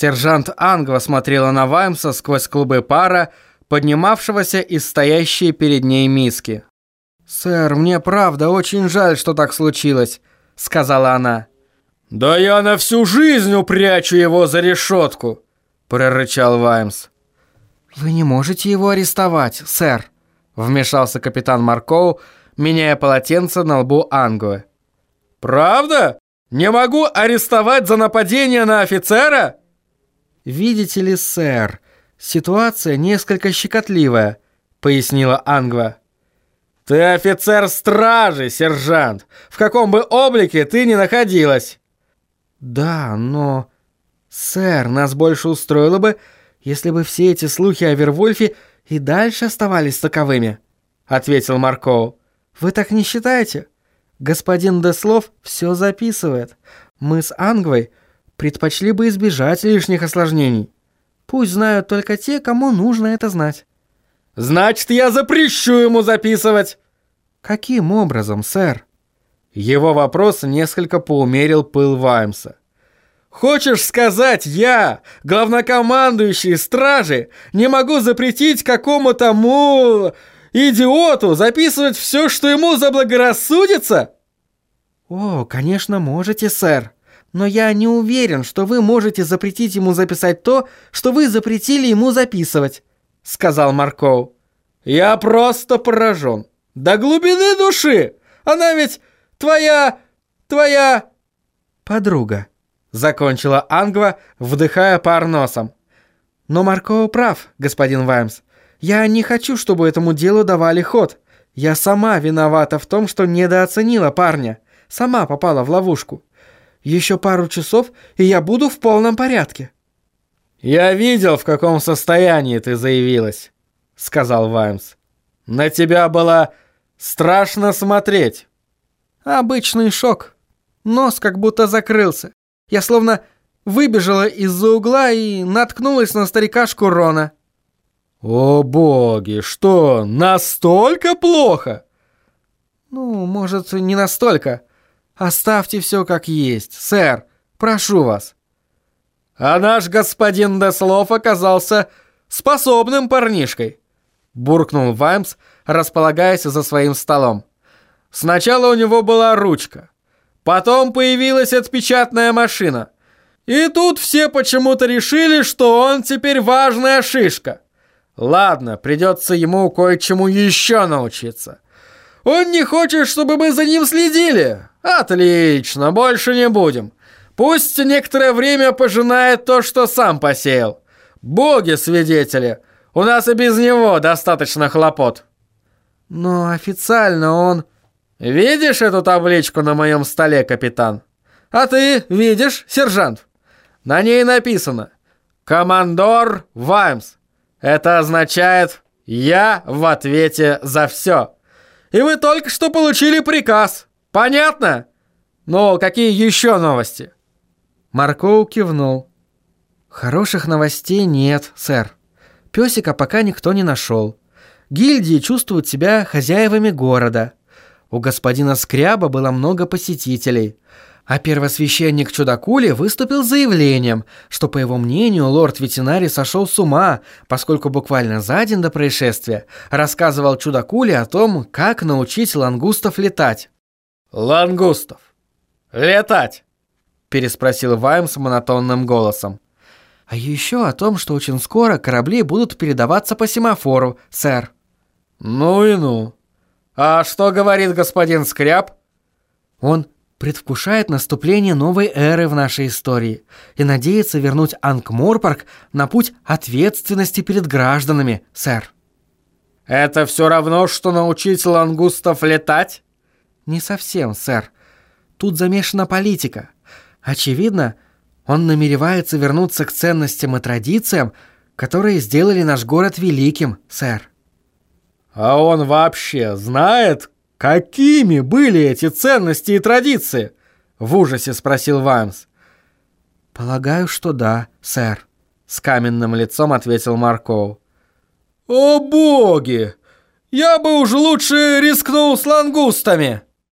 Сержант Ангва смотрела на Ваймса сквозь клубы пара, поднимавшегося из стоящей перед ней миски. «Сэр, мне правда очень жаль, что так случилось», — сказала она. «Да я на всю жизнь упрячу его за решетку», — прорычал Ваймс. «Вы не можете его арестовать, сэр», — вмешался капитан Маркоу, меняя полотенце на лбу Ангвы. «Правда? Не могу арестовать за нападение на офицера?» «Видите ли, сэр, ситуация несколько щекотливая», — пояснила Ангва. «Ты офицер стражи, сержант. В каком бы облике ты ни находилась». «Да, но...» «Сэр, нас больше устроило бы, если бы все эти слухи о Вервольфе и дальше оставались таковыми», — ответил Маркоу. «Вы так не считаете? Господин Деслов все записывает. Мы с Ангвой предпочли бы избежать лишних осложнений. Пусть знают только те, кому нужно это знать». «Значит, я запрещу ему записывать!» «Каким образом, сэр?» Его вопрос несколько поумерил пыл Ваймса. «Хочешь сказать, я, главнокомандующий стражи, не могу запретить какому-то му... идиоту записывать все, что ему заблагорассудится?» «О, конечно, можете, сэр но я не уверен, что вы можете запретить ему записать то, что вы запретили ему записывать», — сказал Маркоу. «Я просто поражен. До глубины души! Она ведь твоя... твоя...» «Подруга», — закончила Ангва, вдыхая пар носом. «Но Маркоу прав, господин Ваймс. Я не хочу, чтобы этому делу давали ход. Я сама виновата в том, что недооценила парня. Сама попала в ловушку. Еще пару часов, и я буду в полном порядке». «Я видел, в каком состоянии ты заявилась», — сказал Ваймс. «На тебя было страшно смотреть». «Обычный шок. Нос как будто закрылся. Я словно выбежала из-за угла и наткнулась на старикашку Рона». «О боги, что, настолько плохо?» «Ну, может, не настолько. Оставьте все как есть, сэр. Прошу вас». А наш господин Деслов оказался способным парнишкой. Буркнул Ваймс, располагаясь за своим столом. Сначала у него была ручка. Потом появилась отпечатная машина. И тут все почему-то решили, что он теперь важная шишка. Ладно, придется ему кое-чему еще научиться. Он не хочет, чтобы мы за ним следили. Отлично, больше не будем. Пусть некоторое время пожинает то, что сам посеял. Боги-свидетели, у нас и без него достаточно хлопот. Но официально он... Видишь эту табличку на моем столе, капитан? А ты видишь, сержант? На ней написано «Командор Ваймс». Это означает «Я в ответе за все». И вы только что получили приказ. Понятно? Но какие еще новости? Маркоу кивнул. Хороших новостей нет, сэр. Песика пока никто не нашел. Гильдии чувствуют себя хозяевами города. У господина Скряба было много посетителей. А первосвященник Чудакули выступил заявлением, что, по его мнению, лорд-ветеринарий сошел с ума, поскольку буквально за день до происшествия рассказывал Чудакули о том, как научить лангустов летать. «Лангустов! Летать!» – переспросил Ваймс монотонным голосом. «А еще о том, что очень скоро корабли будут передаваться по семафору, сэр». «Ну и ну. А что говорит господин Скряб?» «Он предвкушает наступление новой эры в нашей истории и надеется вернуть Анкморпорг на путь ответственности перед гражданами, сэр». «Это все равно, что научить лангустов летать?» «Не совсем, сэр. Тут замешана политика. Очевидно, он намеревается вернуться к ценностям и традициям, которые сделали наш город великим, сэр». «А он вообще знает, «Какими были эти ценности и традиции?» — в ужасе спросил Ваймс. «Полагаю, что да, сэр», — с каменным лицом ответил Маркоу. «О боги! Я бы уж лучше рискнул с лангустами!»